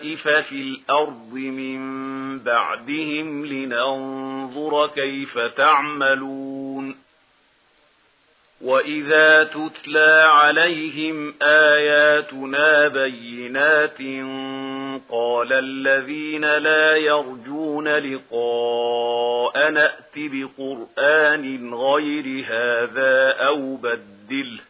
الطَّائِفَ فِي الْأَرْضِ مِنْ بَعْدِهِمْ لِنَنْظُرَ كَيْفَ تَعْمَلُونَ. وَإِذَا تُتْلَى عَلَيْهِمْ آيَاتُنَا بَيِّنَاتٍ قَالَ الَّذِينَ لَا يَرْجُونَ لقاء نأتي بِقُرْآنٍ غَيْرِ هَذَا أَوْ بَدِّلْهُ.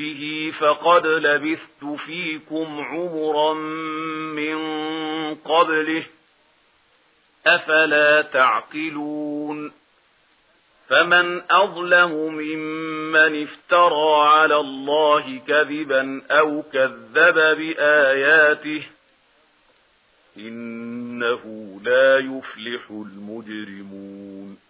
به فقد لبثت فيكم عمرا من قبله أفلا تعقلون فمن أَظْلَمُ ممن افترى على الله كذبا أو كذب بآياته إنه لا يفلح المجرمون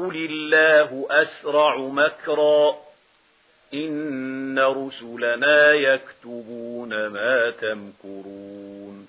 قل الله أسرع مكرا إن رسلنا يكتبون ما تمكرون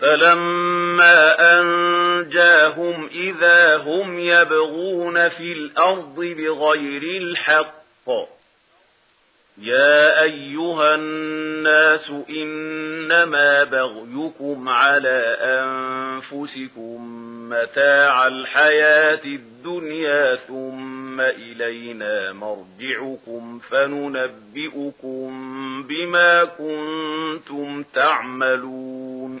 فَلَمَّا أَنْجَاهُمْ إِذَا هُمْ يَبْغُونَ فِي الْأَرْضِ بِغَيْرِ الْحَقِّ يا أيها الناس إنما بغيكم على أنفسكم متاع الحياة الدنيا ثم إلينا مرجعكم فننبئكم بما كنتم تعملون